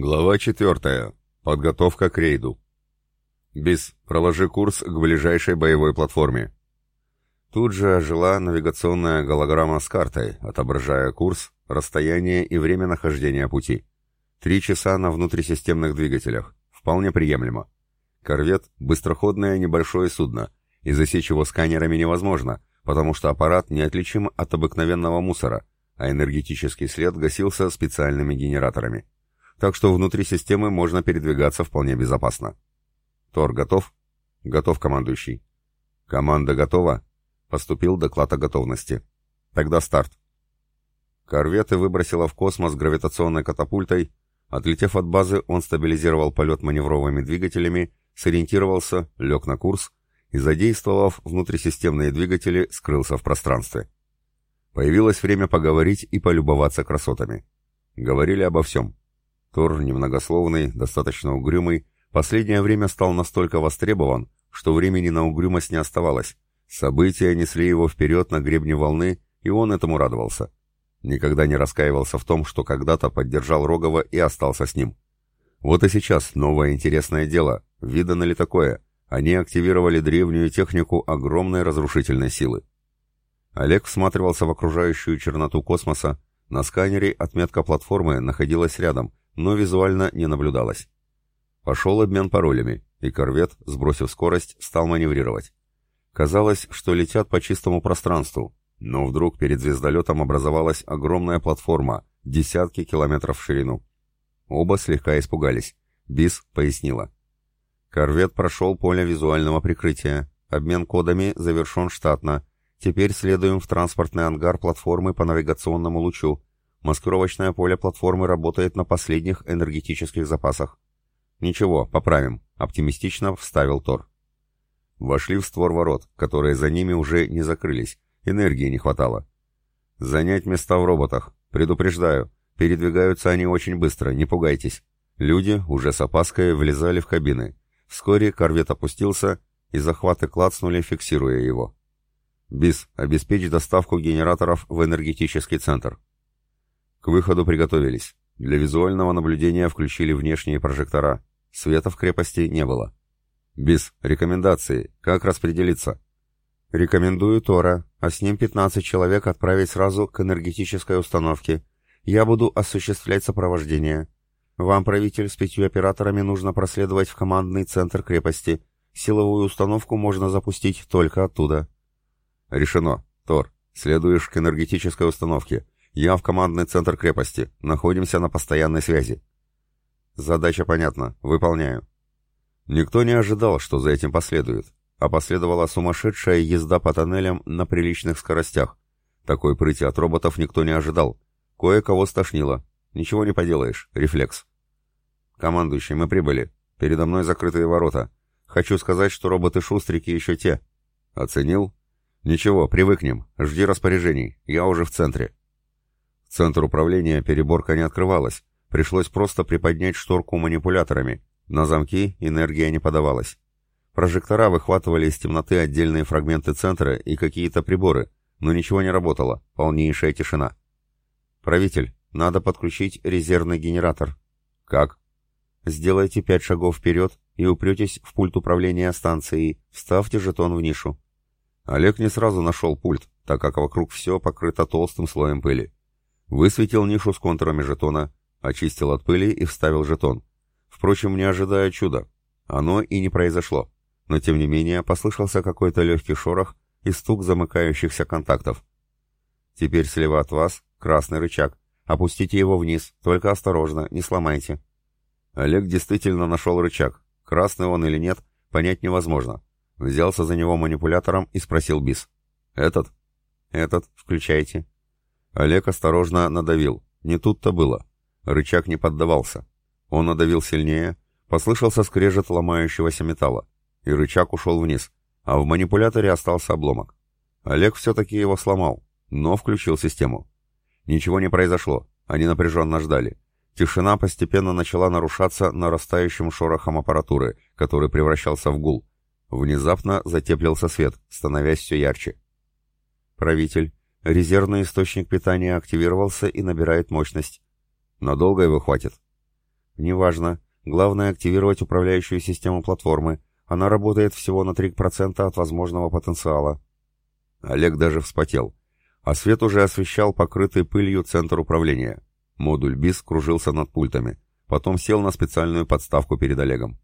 Глава 4. Подготовка к рейду. БИС, проложи курс к ближайшей боевой платформе. Тут же ожила навигационная голограмма с картой, отображая курс, расстояние и время нахождения пути. Три часа на внутрисистемных двигателях. Вполне приемлемо. Корвет — быстроходное небольшое судно, и засечь его сканерами невозможно, потому что аппарат неотличим от обыкновенного мусора, а энергетический след гасился специальными генераторами так что внутри системы можно передвигаться вполне безопасно. Тор готов? Готов, командующий. Команда готова? Поступил доклад о готовности. Тогда старт. Корветы выбросило в космос гравитационной катапультой. Отлетев от базы, он стабилизировал полет маневровыми двигателями, сориентировался, лег на курс и, задействовав внутрисистемные двигатели, скрылся в пространстве. Появилось время поговорить и полюбоваться красотами. Говорили обо всем. Тор, немногословный, достаточно угрюмый, последнее время стал настолько востребован, что времени на угрюмость не оставалось. События несли его вперед на гребне волны, и он этому радовался. Никогда не раскаивался в том, что когда-то поддержал Рогова и остался с ним. Вот и сейчас новое интересное дело. Видано ли такое? Они активировали древнюю технику огромной разрушительной силы. Олег всматривался в окружающую черноту космоса. На сканере отметка платформы находилась рядом, но визуально не наблюдалось. Пошел обмен паролями, и корвет, сбросив скорость, стал маневрировать. Казалось, что летят по чистому пространству, но вдруг перед звездолетом образовалась огромная платформа, десятки километров в ширину. Оба слегка испугались. Бис пояснила. Корвет прошел поле визуального прикрытия. Обмен кодами завершен штатно. Теперь следуем в транспортный ангар платформы по навигационному лучу. Маскировочное поле платформы работает на последних энергетических запасах. Ничего, поправим, оптимистично вставил Тор. Вошли в створ ворот, которые за ними уже не закрылись. Энергии не хватало. Занять места в роботах. Предупреждаю, передвигаются они очень быстро, не пугайтесь. Люди уже с опаской влезали в кабины. Вскоре корвет опустился, и захваты клацнули, фиксируя его. БИС, обеспечь доставку генераторов в энергетический центр. К выходу приготовились. Для визуального наблюдения включили внешние прожектора. Света в крепости не было. Без рекомендации. Как распределиться? Рекомендую Тора, а с ним 15 человек отправить сразу к энергетической установке. Я буду осуществлять сопровождение. Вам, правитель, с пятью операторами нужно проследовать в командный центр крепости. Силовую установку можно запустить только оттуда. Решено. Тор, следуешь к энергетической установке. Я в командный центр крепости. Находимся на постоянной связи. Задача понятна. Выполняю. Никто не ожидал, что за этим последует, а последовала сумасшедшая езда по тоннелям на приличных скоростях. Такой прыти от роботов никто не ожидал. Кое-кого стошнило. Ничего не поделаешь. Рефлекс. Командующий, мы прибыли. Передо мной закрытые ворота. Хочу сказать, что роботы-шустрики еще те. Оценил? Ничего, привыкнем. Жди распоряжений. Я уже в центре. Центр управления переборка не открывалась, пришлось просто приподнять шторку манипуляторами. На замки энергия не подавалась. Прожектора выхватывали из темноты отдельные фрагменты центра и какие-то приборы, но ничего не работало, полнейшая тишина. «Правитель, надо подключить резервный генератор». «Как?» «Сделайте пять шагов вперед и упретесь в пульт управления станцией, вставьте жетон в нишу». Олег не сразу нашел пульт, так как вокруг все покрыто толстым слоем пыли. Высветил нишу с контурами жетона, очистил от пыли и вставил жетон. Впрочем, не ожидая чуда. Оно и не произошло. Но тем не менее послышался какой-то легкий шорох и стук замыкающихся контактов. Теперь слева от вас красный рычаг. Опустите его вниз, только осторожно, не сломайте. Олег действительно нашел рычаг. Красный он или нет, понять невозможно. Взялся за него манипулятором и спросил Бис. «Этот?» «Этот. Включайте». Олег осторожно надавил. Не тут-то было. Рычаг не поддавался. Он надавил сильнее, послышался скрежет ломающегося металла, и рычаг ушел вниз, а в манипуляторе остался обломок. Олег все-таки его сломал, но включил систему. Ничего не произошло, они напряженно ждали. Тишина постепенно начала нарушаться нарастающим шорохом аппаратуры, который превращался в гул. Внезапно затеплился свет, становясь все ярче. Правитель, Резервный источник питания активировался и набирает мощность. Надолго его хватит? «Неважно. Главное активировать управляющую систему платформы. Она работает всего на 3% от возможного потенциала». Олег даже вспотел. А свет уже освещал покрытый пылью центр управления. Модуль БИС кружился над пультами. Потом сел на специальную подставку перед Олегом.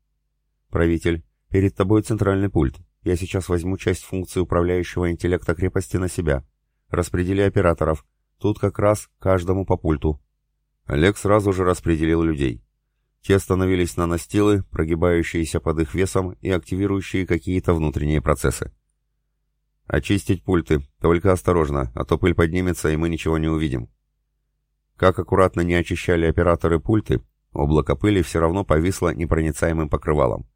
«Правитель, перед тобой центральный пульт. Я сейчас возьму часть функции управляющего интеллекта крепости на себя. Распредели операторов. Тут как раз каждому по пульту». Олег сразу же распределил людей. Те становились на настилы, прогибающиеся под их весом и активирующие какие-то внутренние процессы. «Очистить пульты, только осторожно, а то пыль поднимется, и мы ничего не увидим». Как аккуратно не очищали операторы пульты, облако пыли все равно повисло непроницаемым покрывалом.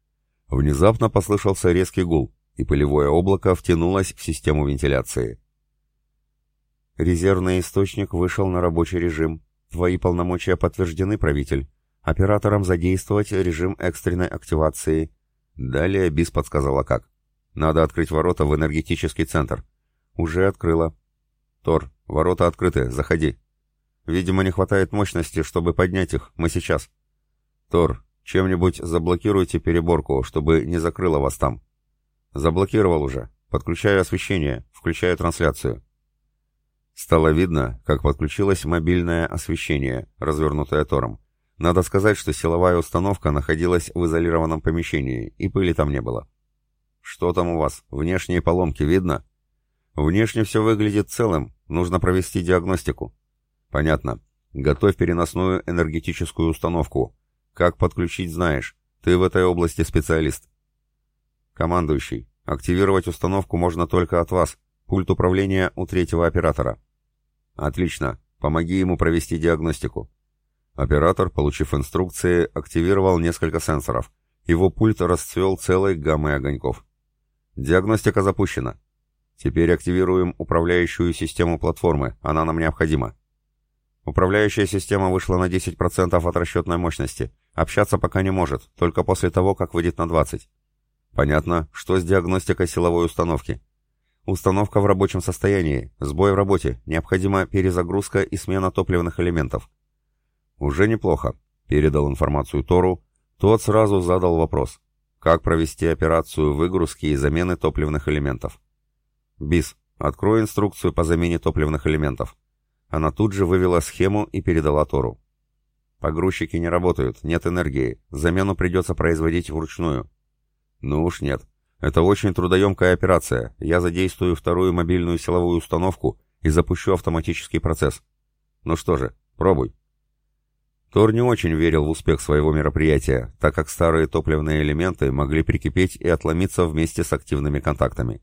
Внезапно послышался резкий гул, и пылевое облако втянулось в систему вентиляции. «Резервный источник вышел на рабочий режим. Твои полномочия подтверждены, правитель. Операторам задействовать режим экстренной активации». Далее БИС подсказала как. Надо открыть ворота в энергетический центр. Уже открыла. Тор, ворота открыты, заходи. Видимо, не хватает мощности, чтобы поднять их. Мы сейчас. Тор, чем-нибудь заблокируйте переборку, чтобы не закрыло вас там. Заблокировал уже. Подключаю освещение, включаю трансляцию. Стало видно, как подключилось мобильное освещение, развернутое Тором. Надо сказать, что силовая установка находилась в изолированном помещении, и пыли там не было. «Что там у вас? Внешние поломки видно?» «Внешне все выглядит целым. Нужно провести диагностику». «Понятно. Готовь переносную энергетическую установку. Как подключить, знаешь. Ты в этой области специалист». «Командующий, активировать установку можно только от вас. Пульт управления у третьего оператора». «Отлично. Помоги ему провести диагностику». Оператор, получив инструкции, активировал несколько сенсоров. Его пульт расцвел целой гаммой огоньков. Диагностика запущена. Теперь активируем управляющую систему платформы, она нам необходима. Управляющая система вышла на 10% от расчетной мощности. Общаться пока не может, только после того, как выйдет на 20%. Понятно, что с диагностикой силовой установки. Установка в рабочем состоянии, сбой в работе, необходима перезагрузка и смена топливных элементов. Уже неплохо, передал информацию Тору, тот сразу задал вопрос. Как провести операцию выгрузки и замены топливных элементов? БИС, открой инструкцию по замене топливных элементов. Она тут же вывела схему и передала Тору. Погрузчики не работают, нет энергии, замену придется производить вручную. Ну уж нет. Это очень трудоемкая операция. Я задействую вторую мобильную силовую установку и запущу автоматический процесс. Ну что же, пробуй. Тор не очень верил в успех своего мероприятия, так как старые топливные элементы могли прикипеть и отломиться вместе с активными контактами.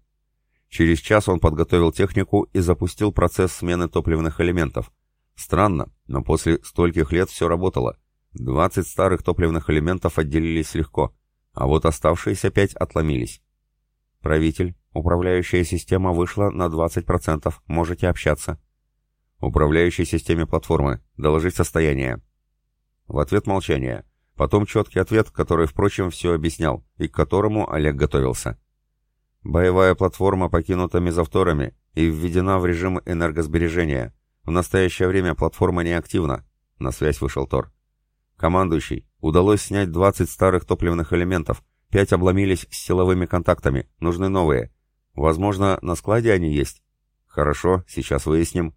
Через час он подготовил технику и запустил процесс смены топливных элементов. Странно, но после стольких лет все работало. 20 старых топливных элементов отделились легко, а вот оставшиеся 5 отломились. «Правитель, управляющая система вышла на 20%, можете общаться». «Управляющей системе платформы, доложить состояние». В ответ молчание. Потом четкий ответ, который, впрочем, все объяснял, и к которому Олег готовился. Боевая платформа покинута мезовторами и введена в режим энергосбережения. В настоящее время платформа неактивна. На связь вышел Тор. Командующий, удалось снять 20 старых топливных элементов. Пять обломились с силовыми контактами. Нужны новые. Возможно, на складе они есть? Хорошо, сейчас выясним.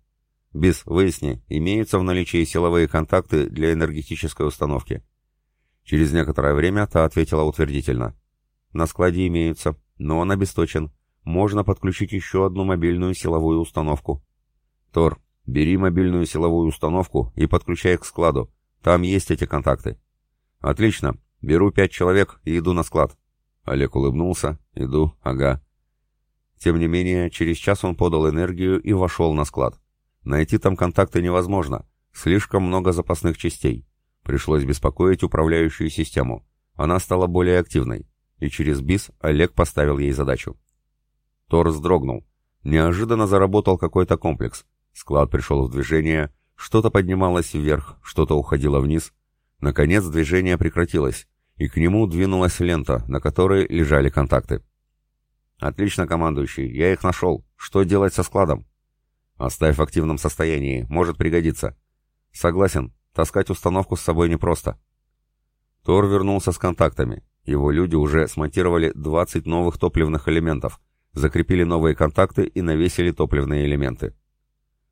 Бис, выясни, имеются в наличии силовые контакты для энергетической установки. Через некоторое время та ответила утвердительно. На складе имеются, но он обесточен. Можно подключить еще одну мобильную силовую установку. Тор, бери мобильную силовую установку и подключай к складу. Там есть эти контакты. Отлично. Беру пять человек и иду на склад. Олег улыбнулся. Иду, ага. Тем не менее, через час он подал энергию и вошел на склад. Найти там контакты невозможно. Слишком много запасных частей. Пришлось беспокоить управляющую систему. Она стала более активной. И через БИС Олег поставил ей задачу. Тор вздрогнул. Неожиданно заработал какой-то комплекс. Склад пришел в движение. Что-то поднималось вверх, что-то уходило вниз. Наконец движение прекратилось, и к нему двинулась лента, на которой лежали контакты. «Отлично, командующий, я их нашел. Что делать со складом?» Оставь в активном состоянии, может пригодиться. Согласен, таскать установку с собой непросто. Тор вернулся с контактами. Его люди уже смонтировали 20 новых топливных элементов, закрепили новые контакты и навесили топливные элементы.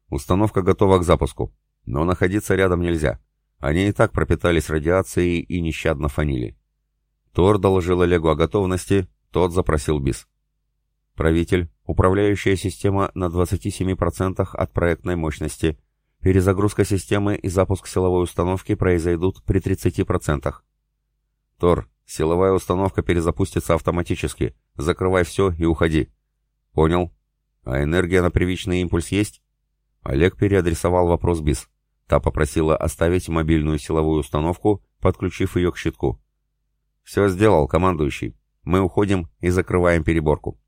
Установка готова к запуску, но находиться рядом нельзя. Они и так пропитались радиацией и нещадно фанили. Тор доложил Олегу о готовности, тот запросил БИС. Правитель, управляющая система на 27% от проектной мощности. Перезагрузка системы и запуск силовой установки произойдут при 30%. Тор, силовая установка перезапустится автоматически. Закрывай все и уходи. Понял. А энергия на первичный импульс есть? Олег переадресовал вопрос БИС. Та попросила оставить мобильную силовую установку, подключив ее к щитку. «Все сделал, командующий. Мы уходим и закрываем переборку».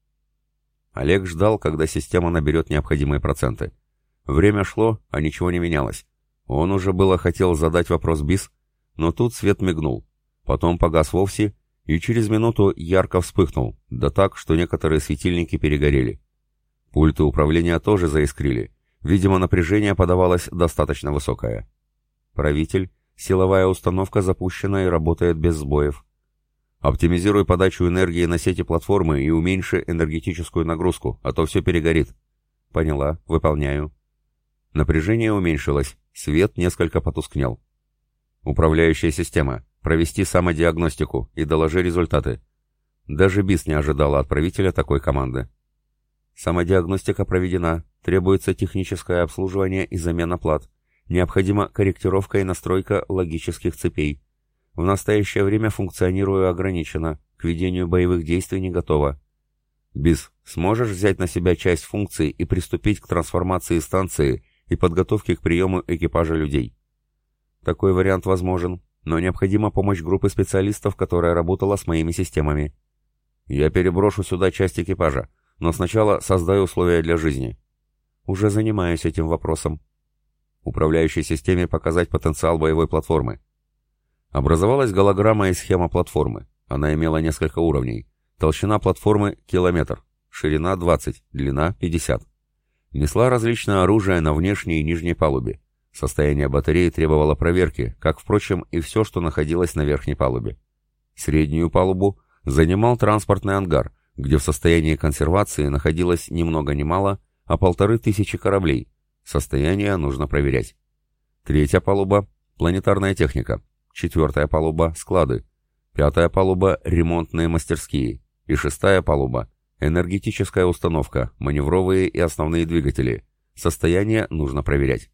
Олег ждал, когда система наберет необходимые проценты. Время шло, а ничего не менялось. Он уже было хотел задать вопрос БИС, но тут свет мигнул. Потом погас вовсе, и через минуту ярко вспыхнул, да так, что некоторые светильники перегорели. Пульты управления тоже заискрили. Видимо, напряжение подавалось достаточно высокое. Правитель, силовая установка запущена и работает без сбоев. Оптимизируй подачу энергии на сети платформы и уменьши энергетическую нагрузку, а то все перегорит. Поняла, выполняю. Напряжение уменьшилось, свет несколько потускнел. Управляющая система. Провести самодиагностику и доложи результаты. Даже БИС не ожидала от правителя такой команды. Самодиагностика проведена. Требуется техническое обслуживание и замена плат. Необходима корректировка и настройка логических цепей. В настоящее время функционирую ограниченно, к ведению боевых действий не готова. Биз, сможешь взять на себя часть функций и приступить к трансформации станции и подготовке к приему экипажа людей? Такой вариант возможен, но необходима помощь группы специалистов, которая работала с моими системами. Я переброшу сюда часть экипажа, но сначала создаю условия для жизни. Уже занимаюсь этим вопросом. Управляющей системе показать потенциал боевой платформы. Образовалась голограмма и схема платформы. Она имела несколько уровней. Толщина платформы – километр, ширина – 20, длина – 50. Несла различное оружие на внешней и нижней палубе. Состояние батареи требовало проверки, как, впрочем, и все, что находилось на верхней палубе. Среднюю палубу занимал транспортный ангар, где в состоянии консервации находилось ни много ни мало, а полторы тысячи кораблей. Состояние нужно проверять. Третья палуба – планетарная техника – четвертая палуба – склады, пятая палуба – ремонтные мастерские и шестая палуба – энергетическая установка, маневровые и основные двигатели. Состояние нужно проверять.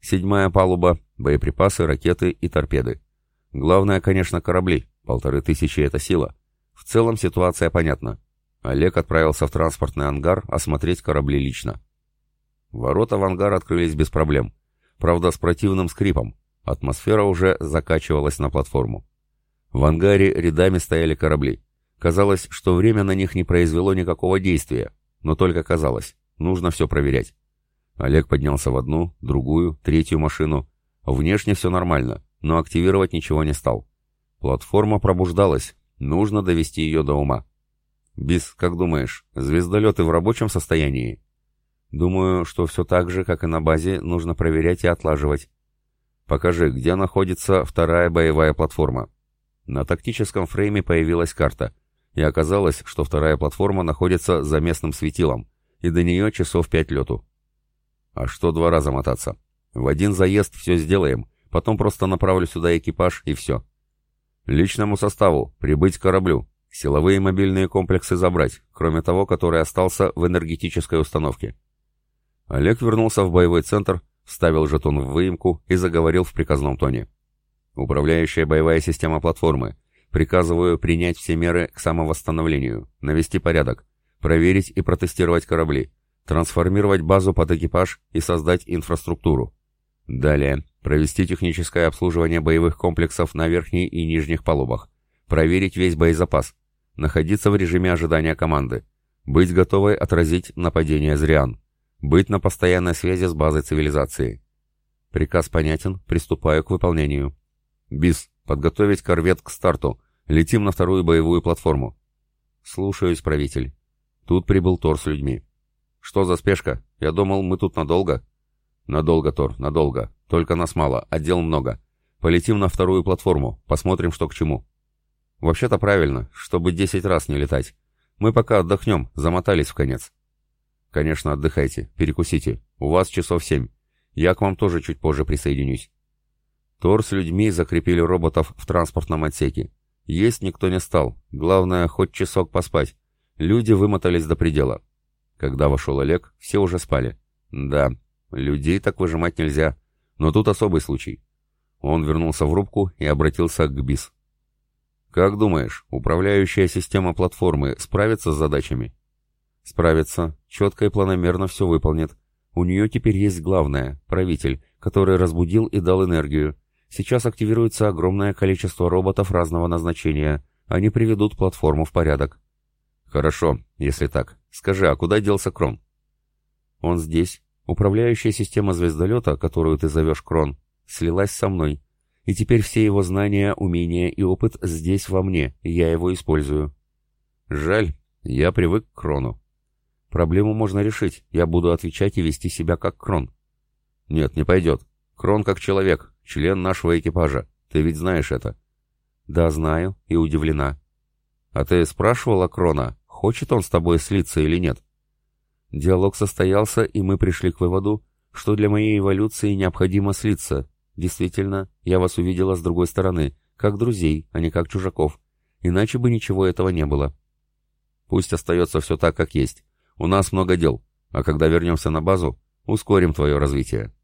Седьмая палуба – боеприпасы, ракеты и торпеды. Главное, конечно, корабли, полторы тысячи – это сила. В целом ситуация понятна. Олег отправился в транспортный ангар осмотреть корабли лично. Ворота в ангар открылись без проблем. Правда, с противным скрипом. Атмосфера уже закачивалась на платформу. В ангаре рядами стояли корабли. Казалось, что время на них не произвело никакого действия, но только казалось, нужно все проверять. Олег поднялся в одну, другую, третью машину. Внешне все нормально, но активировать ничего не стал. Платформа пробуждалась, нужно довести ее до ума. «Бис, как думаешь, звездолеты в рабочем состоянии?» «Думаю, что все так же, как и на базе, нужно проверять и отлаживать. Покажи, где находится вторая боевая платформа. На тактическом фрейме появилась карта, и оказалось, что вторая платформа находится за местным светилом, и до нее часов пять лету. А что два раза мотаться? В один заезд все сделаем, потом просто направлю сюда экипаж и все. Личному составу прибыть к кораблю, силовые мобильные комплексы забрать, кроме того, который остался в энергетической установке. Олег вернулся в боевой центр, вставил жетон в выемку и заговорил в приказном тоне. «Управляющая боевая система платформы. Приказываю принять все меры к самовосстановлению, навести порядок, проверить и протестировать корабли, трансформировать базу под экипаж и создать инфраструктуру. Далее, провести техническое обслуживание боевых комплексов на верхней и нижних палубах, проверить весь боезапас, находиться в режиме ожидания команды, быть готовой отразить нападение Зриан. Быть на постоянной связи с базой цивилизации. Приказ понятен, приступаю к выполнению. БИС, подготовить корвет к старту. Летим на вторую боевую платформу. Слушаюсь, правитель. Тут прибыл Тор с людьми. Что за спешка? Я думал, мы тут надолго. Надолго, Тор, надолго. Только нас мало, а дел много. Полетим на вторую платформу, посмотрим, что к чему. Вообще-то правильно, чтобы десять раз не летать. Мы пока отдохнем, замотались в конец. Конечно, отдыхайте, перекусите. У вас часов семь. Я к вам тоже чуть позже присоединюсь. Тор с людьми закрепили роботов в транспортном отсеке. Есть никто не стал. Главное, хоть часок поспать. Люди вымотались до предела. Когда вошел Олег, все уже спали. Да, людей так выжимать нельзя. Но тут особый случай. Он вернулся в рубку и обратился к БИС. «Как думаешь, управляющая система платформы справится с задачами?» «Справится. Четко и планомерно все выполнит. У нее теперь есть главное — правитель, который разбудил и дал энергию. Сейчас активируется огромное количество роботов разного назначения. Они приведут платформу в порядок». «Хорошо, если так. Скажи, а куда делся Крон?» «Он здесь. Управляющая система звездолета, которую ты зовешь Крон, слилась со мной. И теперь все его знания, умения и опыт здесь во мне, я его использую. Жаль, я привык к Крону. Проблему можно решить, я буду отвечать и вести себя как Крон. Нет, не пойдет. Крон как человек, член нашего экипажа. Ты ведь знаешь это. Да, знаю, и удивлена. А ты спрашивала Крона, хочет он с тобой слиться или нет? Диалог состоялся, и мы пришли к выводу, что для моей эволюции необходимо слиться, Действительно, я вас увидела с другой стороны, как друзей, а не как чужаков. Иначе бы ничего этого не было. Пусть остается все так, как есть. У нас много дел, а когда вернемся на базу, ускорим твое развитие.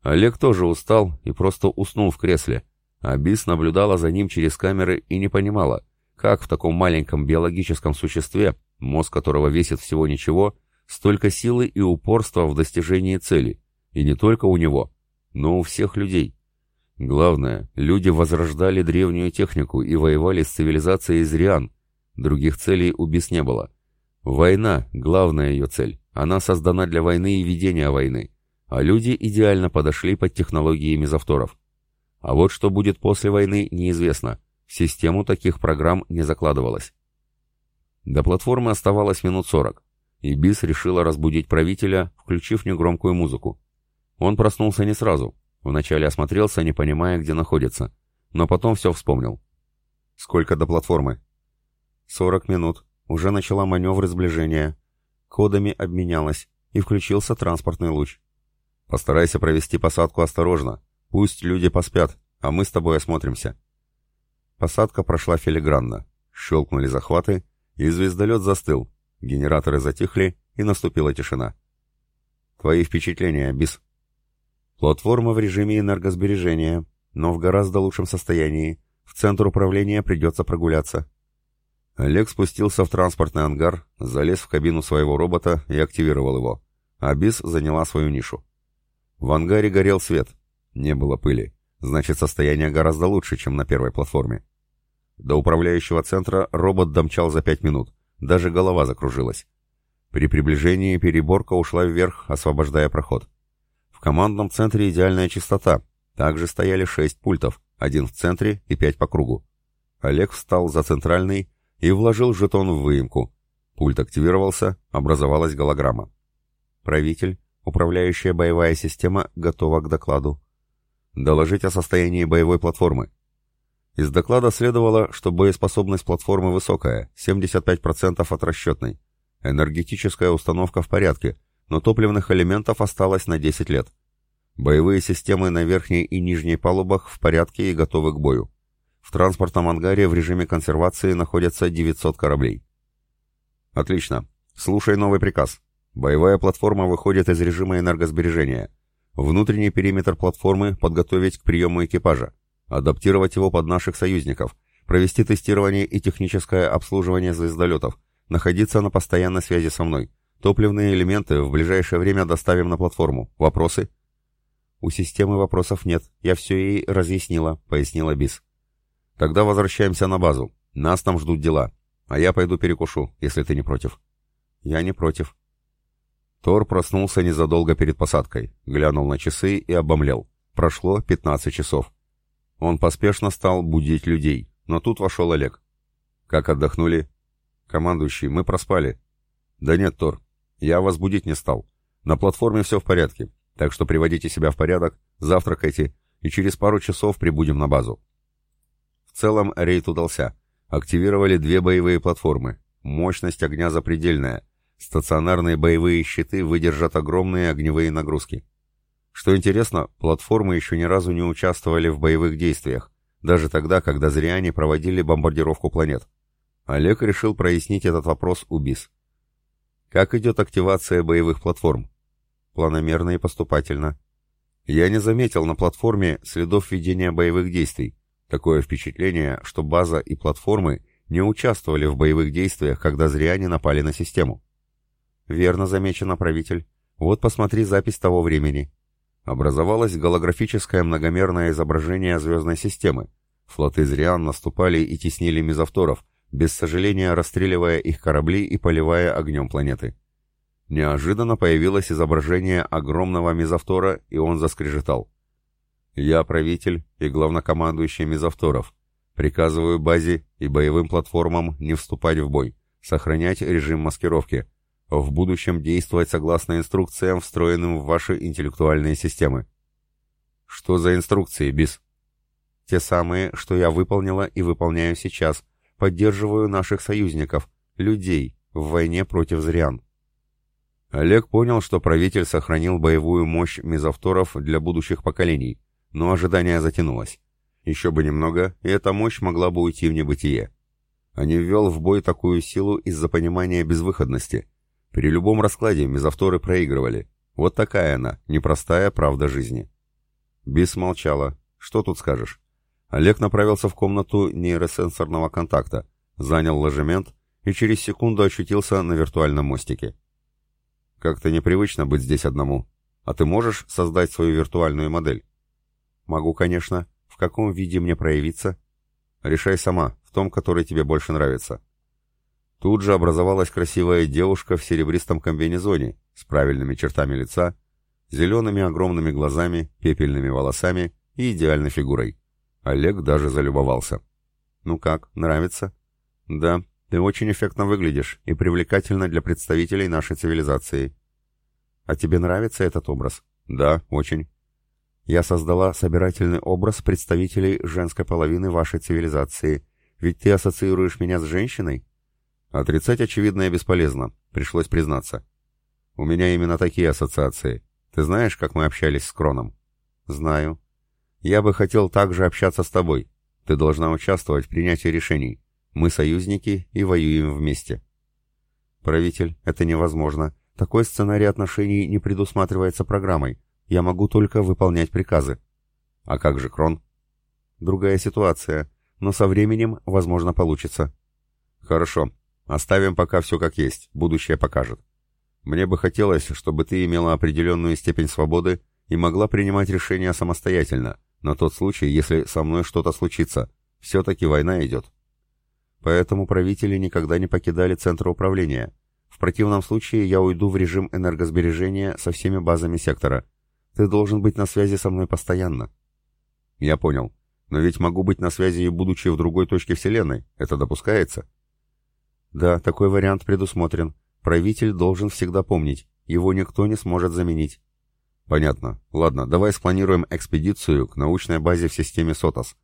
Олег тоже устал и просто уснул в кресле, а Бис наблюдала за ним через камеры и не понимала, как в таком маленьком биологическом существе, мозг которого весит всего ничего, столько силы и упорства в достижении цели, и не только у него, но у всех людей. Главное, люди возрождали древнюю технику и воевали с цивилизацией Зриан. Других целей у Бис не было. Война — главная ее цель. Она создана для войны и ведения войны. А люди идеально подошли под технологии мезовторов. А вот что будет после войны, неизвестно. В систему таких программ не закладывалось. До платформы оставалось минут сорок, и Бис решила разбудить правителя, включив негромкую музыку. Он проснулся не сразу. Вначале осмотрелся, не понимая, где находится. Но потом все вспомнил. «Сколько до платформы?» «Сорок минут. Уже начала маневры сближения. Кодами обменялась, и включился транспортный луч. Постарайся провести посадку осторожно. Пусть люди поспят, а мы с тобой осмотримся». Посадка прошла филигранно. Щелкнули захваты, и звездолет застыл. Генераторы затихли, и наступила тишина. «Твои впечатления, Бис?» Платформа в режиме энергосбережения, но в гораздо лучшем состоянии. В центр управления придется прогуляться. Олег спустился в транспортный ангар, залез в кабину своего робота и активировал его. Абис заняла свою нишу. В ангаре горел свет. Не было пыли. Значит, состояние гораздо лучше, чем на первой платформе. До управляющего центра робот домчал за пять минут. Даже голова закружилась. При приближении переборка ушла вверх, освобождая проход. В командном центре идеальная чистота. Также стояли шесть пультов, один в центре и пять по кругу. Олег встал за центральный и вложил жетон в выемку. Пульт активировался, образовалась голограмма. Правитель, управляющая боевая система, готова к докладу. Доложить о состоянии боевой платформы. Из доклада следовало, что боеспособность платформы высокая, 75% от расчетной. Энергетическая установка в порядке, но топливных элементов осталось на 10 лет. Боевые системы на верхней и нижней палубах в порядке и готовы к бою. В транспортном ангаре в режиме консервации находятся 900 кораблей. Отлично. Слушай новый приказ. Боевая платформа выходит из режима энергосбережения. Внутренний периметр платформы подготовить к приему экипажа. Адаптировать его под наших союзников. Провести тестирование и техническое обслуживание звездолетов. Находиться на постоянной связи со мной. Топливные элементы в ближайшее время доставим на платформу. Вопросы? У системы вопросов нет. Я все ей разъяснила, пояснила Бис. Тогда возвращаемся на базу. Нас там ждут дела. А я пойду перекушу, если ты не против. Я не против. Тор проснулся незадолго перед посадкой, глянул на часы и обомлел. Прошло 15 часов. Он поспешно стал будить людей, но тут вошел Олег. «Как отдохнули?» «Командующий, мы проспали». «Да нет, Тор, я вас будить не стал. На платформе все в порядке, так что приводите себя в порядок, завтракайте и через пару часов прибудем на базу. В целом рейд удался. Активировали две боевые платформы. Мощность огня запредельная. Стационарные боевые щиты выдержат огромные огневые нагрузки. Что интересно, платформы еще ни разу не участвовали в боевых действиях, даже тогда, когда зряне проводили бомбардировку планет. Олег решил прояснить этот вопрос у БИС. Как идет активация боевых платформ? Планомерно и поступательно. Я не заметил на платформе следов ведения боевых действий. Такое впечатление, что база и платформы не участвовали в боевых действиях, когда зряне напали на систему. Верно замечено, правитель. Вот посмотри запись того времени. Образовалось голографическое многомерное изображение звездной системы. Флоты зрян наступали и теснили мезовторов, без сожаления расстреливая их корабли и поливая огнем планеты. Неожиданно появилось изображение огромного мезовтора, и он заскрежетал. «Я правитель и главнокомандующий мезовторов. Приказываю базе и боевым платформам не вступать в бой, сохранять режим маскировки, в будущем действовать согласно инструкциям, встроенным в ваши интеллектуальные системы». «Что за инструкции, БИС?» «Те самые, что я выполнила и выполняю сейчас», Поддерживаю наших союзников, людей, в войне против зрян. Олег понял, что правитель сохранил боевую мощь мезовторов для будущих поколений, но ожидание затянулось. Еще бы немного, и эта мощь могла бы уйти в небытие. А не ввел в бой такую силу из-за понимания безвыходности. При любом раскладе мезовторы проигрывали. Вот такая она, непростая правда жизни. Бис молчала. Что тут скажешь? Олег направился в комнату нейросенсорного контакта, занял ложемент и через секунду очутился на виртуальном мостике. «Как-то непривычно быть здесь одному. А ты можешь создать свою виртуальную модель?» «Могу, конечно. В каком виде мне проявиться?» «Решай сама, в том, который тебе больше нравится». Тут же образовалась красивая девушка в серебристом комбинезоне с правильными чертами лица, зелеными огромными глазами, пепельными волосами и идеальной фигурой. Олег даже залюбовался. «Ну как, нравится?» «Да, ты очень эффектно выглядишь и привлекательно для представителей нашей цивилизации». «А тебе нравится этот образ?» «Да, очень». «Я создала собирательный образ представителей женской половины вашей цивилизации. Ведь ты ассоциируешь меня с женщиной?» «Отрицать очевидное бесполезно, пришлось признаться». «У меня именно такие ассоциации. Ты знаешь, как мы общались с Кроном?» «Знаю. Я бы хотел также общаться с тобой. Ты должна участвовать в принятии решений. Мы союзники и воюем вместе. Правитель, это невозможно. Такой сценарий отношений не предусматривается программой. Я могу только выполнять приказы. А как же Крон? Другая ситуация, но со временем, возможно, получится. Хорошо. Оставим пока все как есть. Будущее покажет. Мне бы хотелось, чтобы ты имела определенную степень свободы и могла принимать решения самостоятельно, на тот случай, если со мной что-то случится. Все-таки война идет. Поэтому правители никогда не покидали центр управления. В противном случае я уйду в режим энергосбережения со всеми базами сектора. Ты должен быть на связи со мной постоянно. Я понял. Но ведь могу быть на связи и будучи в другой точке Вселенной. Это допускается? Да, такой вариант предусмотрен. Правитель должен всегда помнить. Его никто не сможет заменить. Понятно. Ладно, давай спланируем экспедицию к научной базе в системе СОТОС.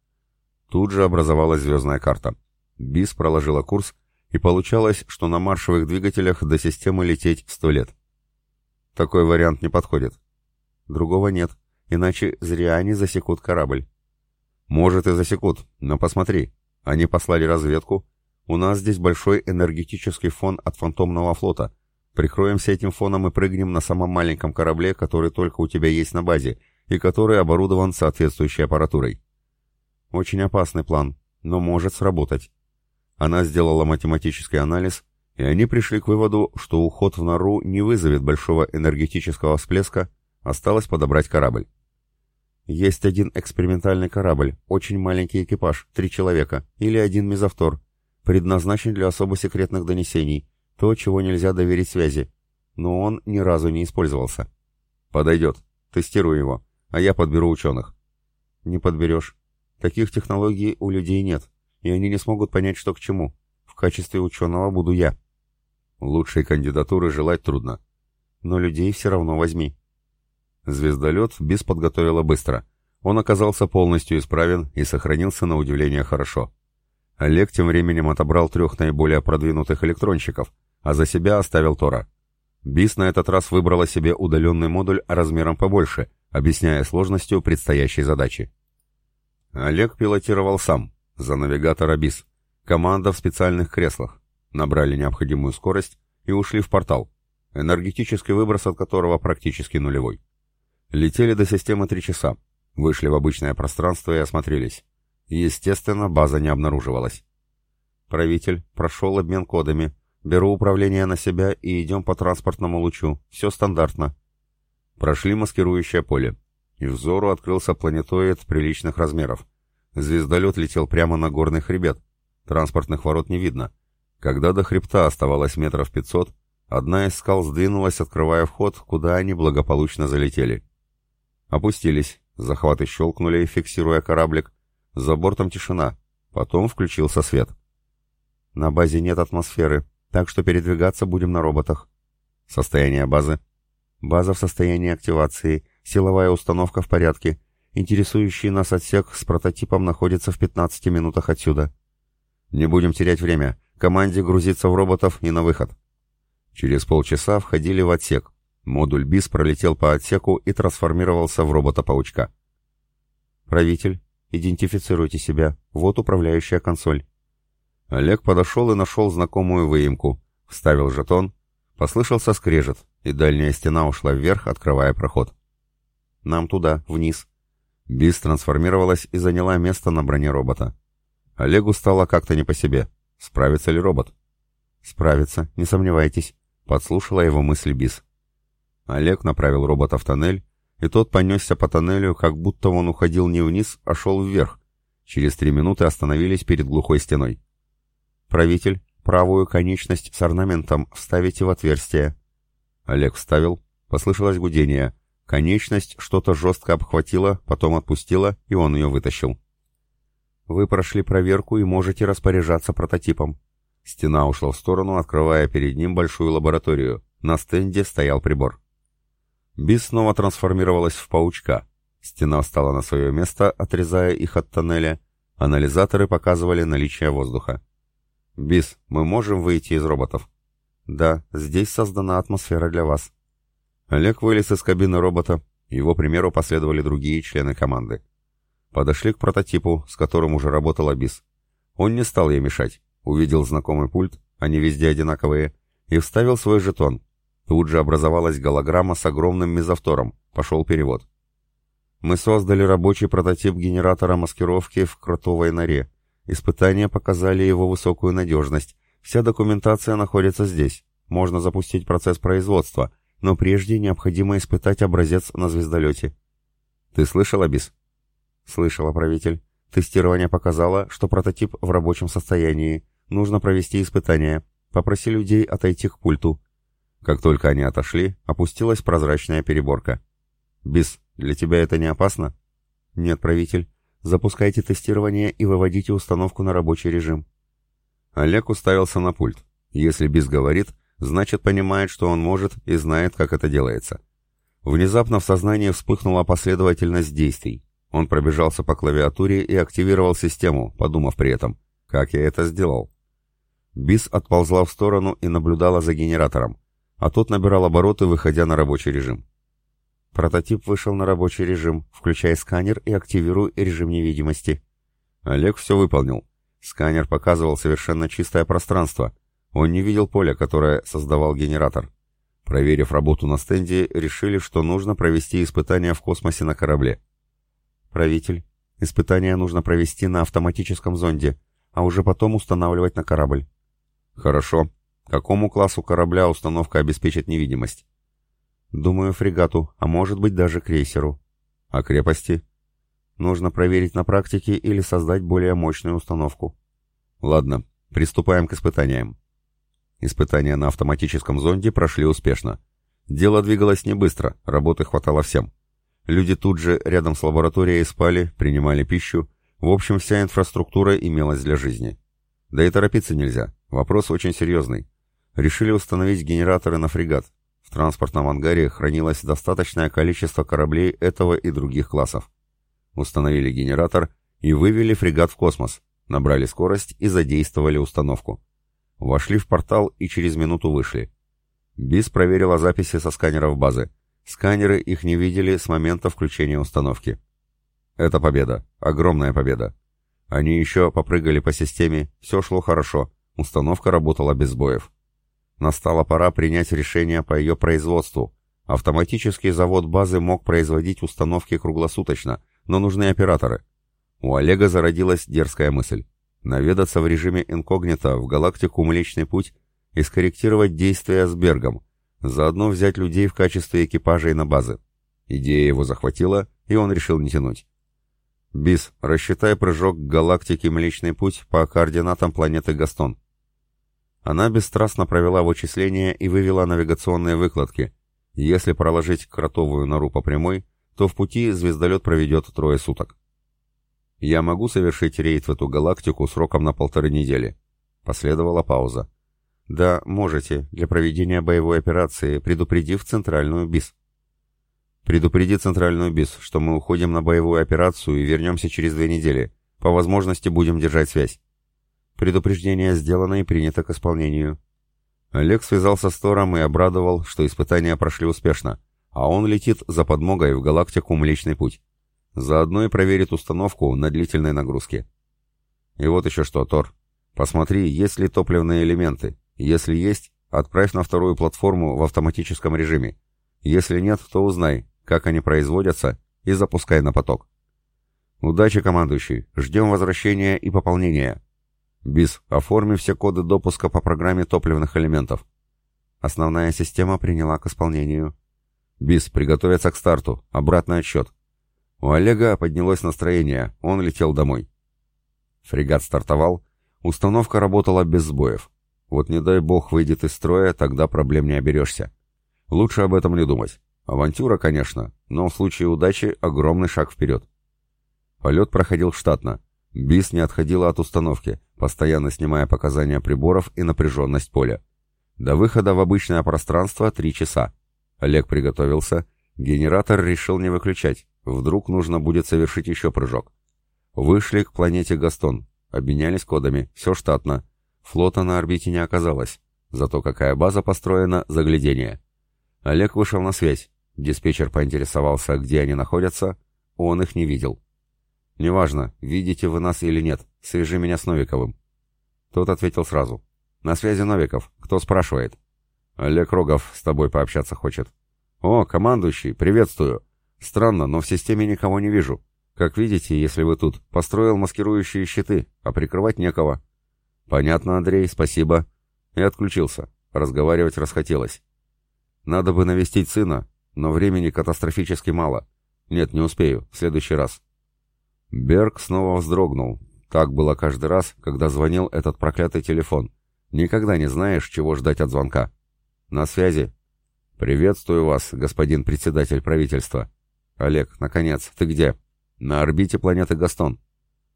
Тут же образовалась звездная карта. БИС проложила курс, и получалось, что на маршевых двигателях до системы лететь сто лет. Такой вариант не подходит. Другого нет, иначе зря они засекут корабль. Может и засекут, но посмотри, они послали разведку. У нас здесь большой энергетический фон от фантомного флота — Прикроемся этим фоном и прыгнем на самом маленьком корабле, который только у тебя есть на базе, и который оборудован соответствующей аппаратурой. Очень опасный план, но может сработать. Она сделала математический анализ, и они пришли к выводу, что уход в нору не вызовет большого энергетического всплеска, осталось подобрать корабль. Есть один экспериментальный корабль, очень маленький экипаж, три человека, или один мезовтор, предназначен для особо секретных донесений, то, чего нельзя доверить связи. Но он ни разу не использовался. Подойдет. Тестируй его. А я подберу ученых. Не подберешь. Таких технологий у людей нет. И они не смогут понять, что к чему. В качестве ученого буду я. Лучшей кандидатуры желать трудно. Но людей все равно возьми. Звездолет без подготовила быстро. Он оказался полностью исправен и сохранился на удивление хорошо. Олег тем временем отобрал трех наиболее продвинутых электронщиков, а за себя оставил Тора. БИС на этот раз выбрала себе удаленный модуль размером побольше, объясняя сложностью предстоящей задачи. Олег пилотировал сам, за навигатора БИС. Команда в специальных креслах. Набрали необходимую скорость и ушли в портал, энергетический выброс от которого практически нулевой. Летели до системы три часа, вышли в обычное пространство и осмотрелись. Естественно, база не обнаруживалась. Правитель прошел обмен кодами. Беру управление на себя и идем по транспортному лучу. Все стандартно. Прошли маскирующее поле. И взору открылся планетоид приличных размеров. Звездолет летел прямо на горный хребет. Транспортных ворот не видно. Когда до хребта оставалось метров пятьсот, одна из скал сдвинулась, открывая вход, куда они благополучно залетели. Опустились, захваты щелкнули, фиксируя кораблик, за бортом тишина. Потом включился свет. На базе нет атмосферы, так что передвигаться будем на роботах. Состояние базы. База в состоянии активации, силовая установка в порядке. Интересующий нас отсек с прототипом находится в 15 минутах отсюда. Не будем терять время. Команде грузиться в роботов и на выход. Через полчаса входили в отсек. Модуль БИС пролетел по отсеку и трансформировался в робота-паучка. «Правитель, Идентифицируйте себя. Вот управляющая консоль. Олег подошел и нашел знакомую выемку. Вставил жетон. Послышался скрежет, и дальняя стена ушла вверх, открывая проход. Нам туда, вниз. Бис трансформировалась и заняла место на броне робота. Олегу стало как-то не по себе. Справится ли робот? Справится, не сомневайтесь. Подслушала его мысли Бис. Олег направил робота в тоннель и тот понесся по тоннелю, как будто он уходил не вниз, а шел вверх. Через три минуты остановились перед глухой стеной. «Правитель, правую конечность с орнаментом вставите в отверстие». Олег вставил, послышалось гудение. Конечность что-то жестко обхватила, потом отпустила, и он ее вытащил. «Вы прошли проверку и можете распоряжаться прототипом». Стена ушла в сторону, открывая перед ним большую лабораторию. На стенде стоял прибор. Бис снова трансформировалась в паучка. Стена встала на свое место, отрезая их от тоннеля. Анализаторы показывали наличие воздуха. «Бис, мы можем выйти из роботов?» «Да, здесь создана атмосфера для вас». Олег вылез из кабины робота, его примеру последовали другие члены команды. Подошли к прототипу, с которым уже работал Бис. Он не стал ей мешать, увидел знакомый пульт, они везде одинаковые, и вставил свой жетон, Тут же образовалась голограмма с огромным мезовтором. Пошел перевод. Мы создали рабочий прототип генератора маскировки в кротовой норе. Испытания показали его высокую надежность. Вся документация находится здесь. Можно запустить процесс производства, но прежде необходимо испытать образец на звездолете. Ты слышал, Абис? Слышала, правитель. Тестирование показало, что прототип в рабочем состоянии. Нужно провести испытания. Попроси людей отойти к пульту. Как только они отошли, опустилась прозрачная переборка. «Бис, для тебя это не опасно?» «Нет, правитель. Запускайте тестирование и выводите установку на рабочий режим». Олег уставился на пульт. Если Бис говорит, значит понимает, что он может и знает, как это делается. Внезапно в сознании вспыхнула последовательность действий. Он пробежался по клавиатуре и активировал систему, подумав при этом, как я это сделал. Бис отползла в сторону и наблюдала за генератором а тот набирал обороты, выходя на рабочий режим. Прототип вышел на рабочий режим, включая сканер и активируя режим невидимости. Олег все выполнил. Сканер показывал совершенно чистое пространство. Он не видел поля, которое создавал генератор. Проверив работу на стенде, решили, что нужно провести испытания в космосе на корабле. «Правитель, испытания нужно провести на автоматическом зонде, а уже потом устанавливать на корабль». «Хорошо», Какому классу корабля установка обеспечит невидимость? Думаю, фрегату, а может быть даже крейсеру. А крепости? Нужно проверить на практике или создать более мощную установку. Ладно, приступаем к испытаниям. Испытания на автоматическом зонде прошли успешно. Дело двигалось не быстро, работы хватало всем. Люди тут же рядом с лабораторией спали, принимали пищу. В общем, вся инфраструктура имелась для жизни. Да и торопиться нельзя. Вопрос очень серьезный решили установить генераторы на фрегат. Транспортном ангаре хранилось достаточное количество кораблей этого и других классов. установили генератор и вывели фрегат в космос, набрали скорость и задействовали установку. Вошли в портал и через минуту вышли. БИС проверила записи со сканеров базы. Сканеры их не видели с момента включения установки. Это победа. Огромная победа. Они еще попрыгали по системе, все шло хорошо, установка работала без сбоев. Настала пора принять решение по ее производству. Автоматический завод базы мог производить установки круглосуточно, но нужны операторы. У Олега зародилась дерзкая мысль. Наведаться в режиме инкогнито в галактику Млечный Путь и скорректировать действия с Бергом, заодно взять людей в качестве экипажей на базы. Идея его захватила, и он решил не тянуть. «Бис, рассчитай прыжок к галактике Млечный Путь по координатам планеты Гастон». Она бесстрастно провела вычисления и вывела навигационные выкладки. Если проложить кротовую нору по прямой, то в пути звездолет проведет трое суток. «Я могу совершить рейд в эту галактику сроком на полторы недели?» Последовала пауза. «Да, можете, для проведения боевой операции, предупредив центральную БИС». «Предупреди центральную БИС, что мы уходим на боевую операцию и вернемся через две недели. По возможности будем держать связь». Предупреждение сделано и принято к исполнению. Олег связался с Тором и обрадовал, что испытания прошли успешно, а он летит за подмогой в галактику Млечный Путь. Заодно и проверит установку на длительной нагрузке. И вот еще что, Тор. Посмотри, есть ли топливные элементы. Если есть, отправь на вторую платформу в автоматическом режиме. Если нет, то узнай, как они производятся, и запускай на поток. Удачи, командующий. Ждем возвращения и пополнения. БИС, оформи все коды допуска по программе топливных элементов. Основная система приняла к исполнению. БИС, приготовиться к старту. Обратный отсчет. У Олега поднялось настроение, он летел домой. Фрегат стартовал, установка работала без сбоев. Вот не дай бог выйдет из строя, тогда проблем не оберешься. Лучше об этом не думать. Авантюра, конечно, но в случае удачи огромный шаг вперед. Полет проходил штатно. БИС не отходила от установки, постоянно снимая показания приборов и напряженность поля. До выхода в обычное пространство три часа. Олег приготовился, генератор решил не выключать, Вдруг нужно будет совершить еще прыжок. Вышли к планете Гастон, обменялись кодами, все штатно. Флота на орбите не оказалось, зато какая база построена, заглядение. Олег вышел на связь, диспетчер поинтересовался, где они находятся, он их не видел. «Неважно, видите вы нас или нет, свяжи меня с Новиковым». Тот ответил сразу. «На связи Новиков. Кто спрашивает?» «Олег Рогов с тобой пообщаться хочет». «О, командующий, приветствую. Странно, но в системе никого не вижу. Как видите, если вы тут, построил маскирующие щиты, а прикрывать некого. Понятно, Андрей, спасибо. И отключился. Разговаривать расхотелось. Надо бы навестить сына, но времени катастрофически мало. Нет, не успею, в следующий раз. Берг снова вздрогнул. Так было каждый раз, когда звонил этот проклятый телефон. Никогда не знаешь, чего ждать от звонка. На связи. Приветствую вас, господин председатель правительства. «Олег, наконец, ты где?» «На орбите планеты Гастон».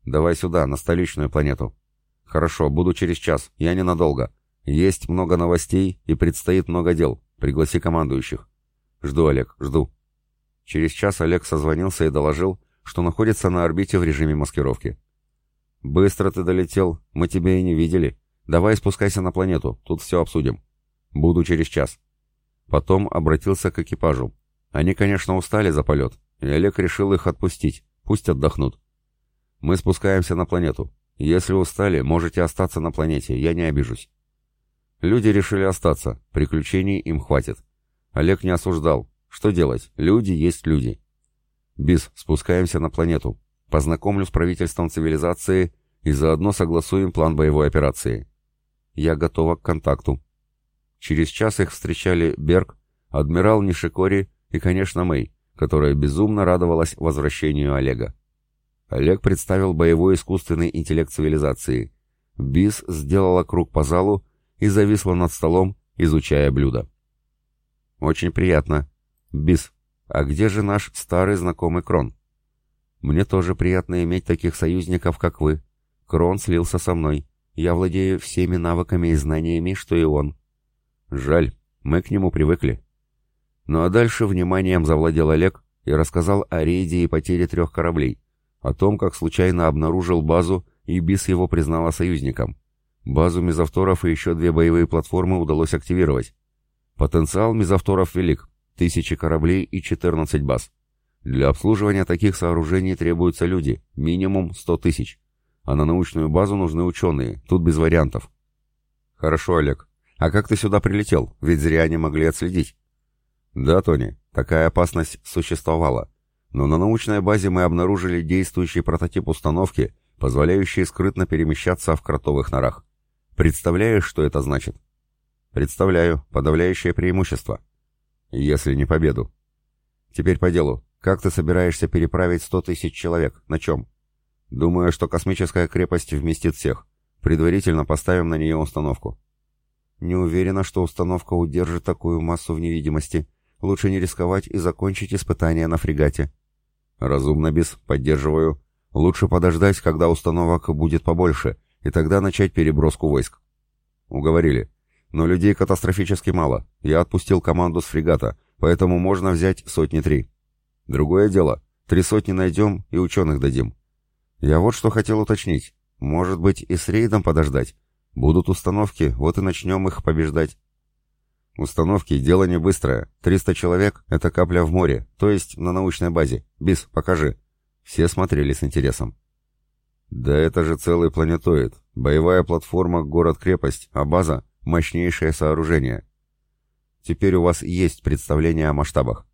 «Давай сюда, на столичную планету». «Хорошо, буду через час. Я ненадолго. Есть много новостей и предстоит много дел. Пригласи командующих». «Жду, Олег, жду». Через час Олег созвонился и доложил, что находится на орбите в режиме маскировки. «Быстро ты долетел, мы тебя и не видели. Давай спускайся на планету, тут все обсудим. Буду через час». Потом обратился к экипажу. Они, конечно, устали за полет, и Олег решил их отпустить, пусть отдохнут. Мы спускаемся на планету. Если устали, можете остаться на планете, я не обижусь. Люди решили остаться, приключений им хватит. Олег не осуждал. Что делать? Люди есть люди. Бис, спускаемся на планету. Познакомлю с правительством цивилизации и заодно согласуем план боевой операции. Я готова к контакту. Через час их встречали Берг, адмирал Нишикори и, конечно, Мэй, которая безумно радовалась возвращению Олега. Олег представил боевой искусственный интеллект цивилизации. Бис сделала круг по залу и зависла над столом, изучая блюдо. «Очень приятно. Бис, а где же наш старый знакомый Крон?» «Мне тоже приятно иметь таких союзников, как вы. Крон слился со мной. Я владею всеми навыками и знаниями, что и он. Жаль, мы к нему привыкли». Ну а дальше вниманием завладел Олег и рассказал о рейде и потере трех кораблей, О том, как случайно обнаружил базу, и БИС его признала союзником. Базу мезовторов и еще две боевые платформы удалось активировать. Потенциал мезовторов велик – тысячи кораблей и 14 баз. Для обслуживания таких сооружений требуются люди, минимум 100 тысяч. А на научную базу нужны ученые, тут без вариантов. Хорошо, Олег. А как ты сюда прилетел? Ведь зря не могли отследить. Да, Тони, такая опасность существовала. Но на научной базе мы обнаружили действующий прототип установки, позволяющий скрытно перемещаться в кротовых норах. Представляешь, что это значит? Представляю. Подавляющее преимущество. Если не победу. Теперь по делу. Как ты собираешься переправить сто тысяч человек? На чем? Думаю, что космическая крепость вместит всех. Предварительно поставим на нее установку. Не уверена, что установка удержит такую массу в невидимости. Лучше не рисковать и закончить испытание на фрегате. Разумно, без. Поддерживаю. Лучше подождать, когда установок будет побольше, и тогда начать переброску войск. Уговорили. Но людей катастрофически мало. Я отпустил команду с фрегата, поэтому можно взять сотни три. Другое дело. Три сотни найдем и ученых дадим. Я вот что хотел уточнить. Может быть, и с рейдом подождать? Будут установки, вот и начнем их побеждать. Установки — дело не быстрое. 300 человек — это капля в море, то есть на научной базе. Бис, покажи. Все смотрели с интересом. Да это же целый планетоид. Боевая платформа «Город-крепость», а база — мощнейшее сооружение. Теперь у вас есть представление о масштабах.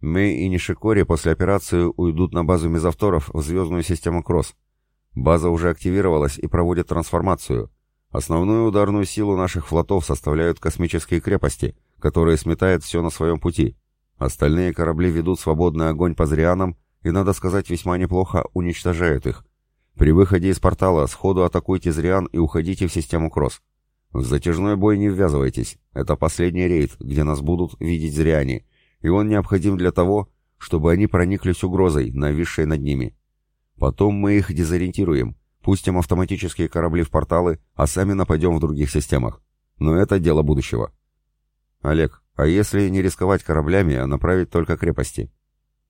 Мэй и Нишикори после операции уйдут на базу мезовторов в звездную систему Кросс. База уже активировалась и проводит трансформацию. Основную ударную силу наших флотов составляют космические крепости, которые сметают все на своем пути. Остальные корабли ведут свободный огонь по зрианам и, надо сказать, весьма неплохо уничтожают их. При выходе из портала сходу атакуйте зриан и уходите в систему Кросс. В затяжной бой не ввязывайтесь. Это последний рейд, где нас будут видеть зриане, и он необходим для того, чтобы они прониклись угрозой, нависшей над ними. Потом мы их дезориентируем, пустим автоматические корабли в порталы, а сами нападем в других системах. Но это дело будущего. Олег, а если не рисковать кораблями, а направить только крепости?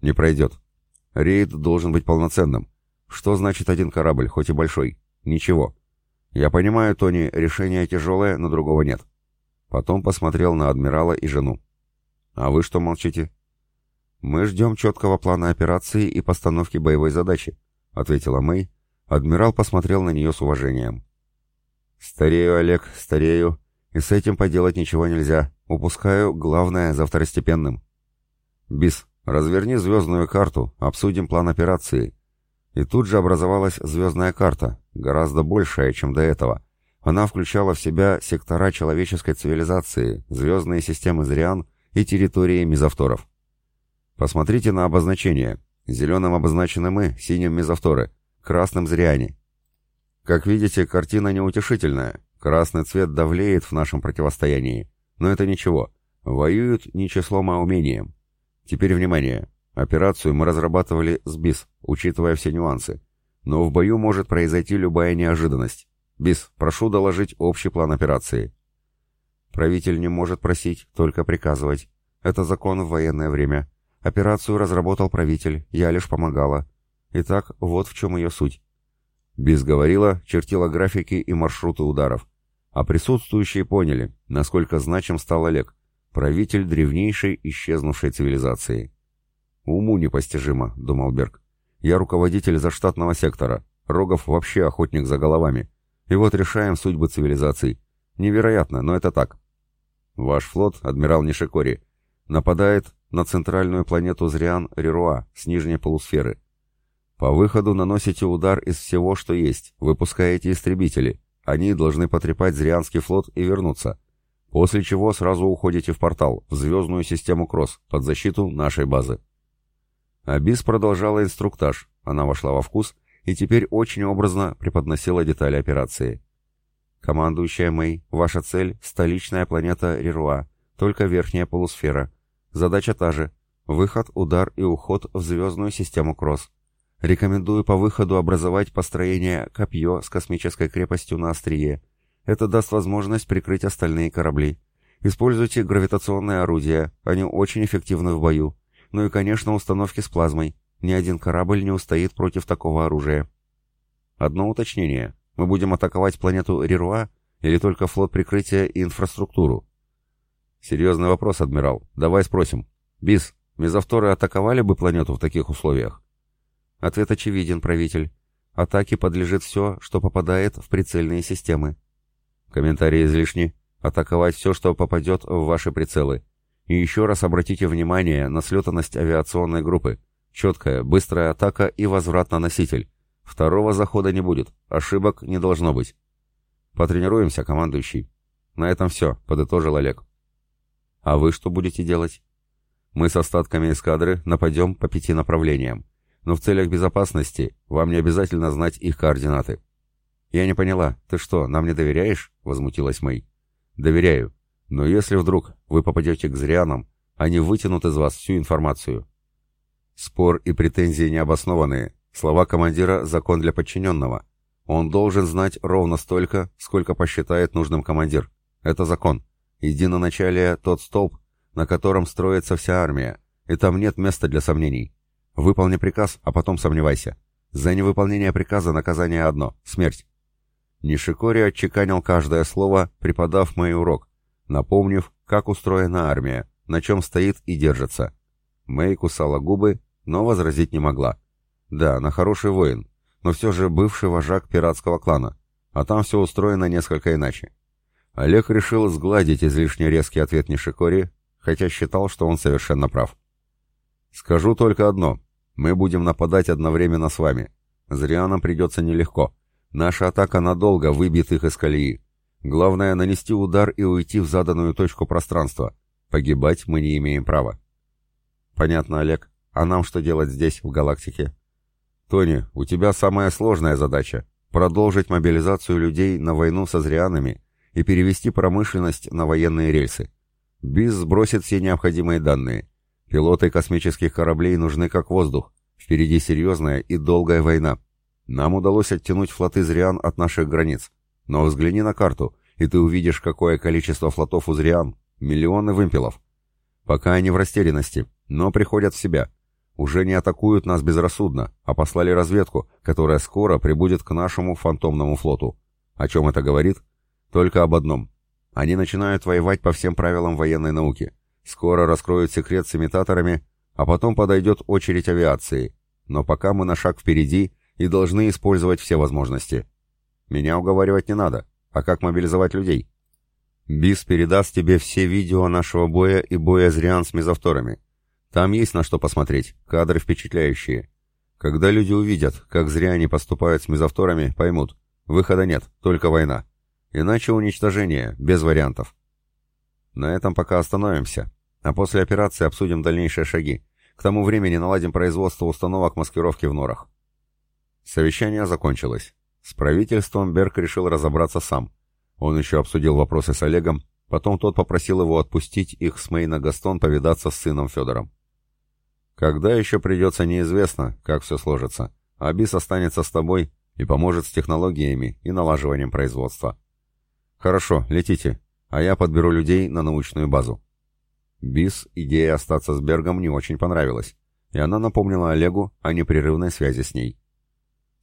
Не пройдет. Рейд должен быть полноценным. Что значит один корабль, хоть и большой? Ничего. Я понимаю, Тони, решение тяжелое, но другого нет. Потом посмотрел на адмирала и жену. А вы что молчите? Мы ждем четкого плана операции и постановки боевой задачи, ответила Мэй. Адмирал посмотрел на нее с уважением. Старею, Олег, старею, и с этим поделать ничего нельзя. Упускаю главное за второстепенным. Бис, разверни звездную карту, обсудим план операции. И тут же образовалась звездная карта, гораздо большая, чем до этого. Она включала в себя сектора человеческой цивилизации, звездные системы Зриан и территории мезовторов. Посмотрите на обозначение. Зеленым обозначены мы, синим мезовторы, красным зриане. Как видите, картина неутешительная. Красный цвет давлеет в нашем противостоянии. Но это ничего. Воюют не числом, а умением. Теперь внимание. Операцию мы разрабатывали с БИС, учитывая все нюансы. Но в бою может произойти любая неожиданность. БИС, прошу доложить общий план операции. Правитель не может просить, только приказывать. Это закон в военное время. Операцию разработал правитель, я лишь помогала. Итак, вот в чем ее суть. Биз говорила, чертила графики и маршруты ударов. А присутствующие поняли, насколько значим стал Олег, правитель древнейшей исчезнувшей цивилизации. «Уму непостижимо», — думал Берг. «Я руководитель заштатного сектора. Рогов вообще охотник за головами. И вот решаем судьбы цивилизаций. Невероятно, но это так. Ваш флот, адмирал Нишикори, нападает на центральную планету Зриан Рируа с нижней полусферы. По выходу наносите удар из всего, что есть, выпускаете истребители. Они должны потрепать Зрианский флот и вернуться. После чего сразу уходите в портал, в звездную систему Кросс, под защиту нашей базы. Абис продолжала инструктаж, она вошла во вкус и теперь очень образно преподносила детали операции. «Командующая Мэй, ваша цель — столичная планета Рируа, только верхняя полусфера. Задача та же — выход, удар и уход в звездную систему Кросс. Рекомендую по выходу образовать построение копье с космической крепостью на острие. Это даст возможность прикрыть остальные корабли. Используйте гравитационные орудия, они очень эффективны в бою. Ну и, конечно, установки с плазмой. Ни один корабль не устоит против такого оружия. Одно уточнение. Мы будем атаковать планету Рируа или только флот прикрытия и инфраструктуру? Серьезный вопрос, адмирал. Давай спросим. Бис, мезовторы атаковали бы планету в таких условиях? Ответ очевиден, правитель. Атаке подлежит все, что попадает в прицельные системы. Комментарии излишни. Атаковать все, что попадет в ваши прицелы. И еще раз обратите внимание на слетанность авиационной группы. Четкая, быстрая атака и возврат на носитель. Второго захода не будет. Ошибок не должно быть. Потренируемся, командующий. На этом все, подытожил Олег. А вы что будете делать? Мы с остатками эскадры нападем по пяти направлениям. Но в целях безопасности вам не обязательно знать их координаты. Я не поняла, ты что, нам не доверяешь? Возмутилась Мэй. Доверяю. Но если вдруг вы попадете к зрянам, они вытянут из вас всю информацию. Спор и претензии необоснованные. Слова командира – закон для подчиненного. Он должен знать ровно столько, сколько посчитает нужным командир. Это закон. Единоначалие – тот столб, на котором строится вся армия, и там нет места для сомнений. Выполни приказ, а потом сомневайся. За невыполнение приказа наказание одно – смерть. Нишикори отчеканил каждое слово, преподав мой урок, напомнив, как устроена армия, на чем стоит и держится. Мэй кусала губы, но возразить не могла. Да, она хороший воин, но все же бывший вожак пиратского клана, а там все устроено несколько иначе. Олег решил сгладить излишне резкий ответ Нишикори, хотя считал, что он совершенно прав. «Скажу только одно. Мы будем нападать одновременно с вами. Зря нам придется нелегко. Наша атака надолго выбьет их из колеи. Главное — нанести удар и уйти в заданную точку пространства. Погибать мы не имеем права». «Понятно, Олег. А нам что делать здесь, в галактике?» «Тони, у тебя самая сложная задача — продолжить мобилизацию людей на войну со зрианами и перевести промышленность на военные рельсы. БИС сбросит все необходимые данные. Пилоты космических кораблей нужны как воздух. Впереди серьезная и долгая война. Нам удалось оттянуть флоты Зриан от наших границ. Но взгляни на карту, и ты увидишь, какое количество флотов у Зриан. Миллионы вымпелов. Пока они в растерянности, но приходят в себя уже не атакуют нас безрассудно, а послали разведку, которая скоро прибудет к нашему фантомному флоту. О чем это говорит? Только об одном. Они начинают воевать по всем правилам военной науки. Скоро раскроют секрет с имитаторами, а потом подойдет очередь авиации. Но пока мы на шаг впереди и должны использовать все возможности. Меня уговаривать не надо. А как мобилизовать людей? БИС передаст тебе все видео нашего боя и боя зриан с мезовторами. Там есть на что посмотреть, кадры впечатляющие. Когда люди увидят, как зря они поступают с мезовторами, поймут, выхода нет, только война. Иначе уничтожение, без вариантов. На этом пока остановимся, а после операции обсудим дальнейшие шаги. К тому времени наладим производство установок маскировки в норах. Совещание закончилось. С правительством Берг решил разобраться сам. Он еще обсудил вопросы с Олегом, потом тот попросил его отпустить их с Мейна Гастон повидаться с сыном Федором. Когда еще придется, неизвестно, как все сложится. Абис останется с тобой и поможет с технологиями и налаживанием производства. Хорошо, летите, а я подберу людей на научную базу. Бис идея остаться с Бергом не очень понравилась, и она напомнила Олегу о непрерывной связи с ней.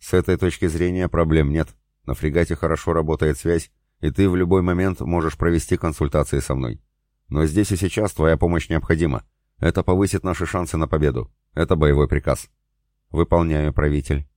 С этой точки зрения проблем нет. На фрегате хорошо работает связь, и ты в любой момент можешь провести консультации со мной. Но здесь и сейчас твоя помощь необходима. Это повысит наши шансы на победу. Это боевой приказ. Выполняю, правитель.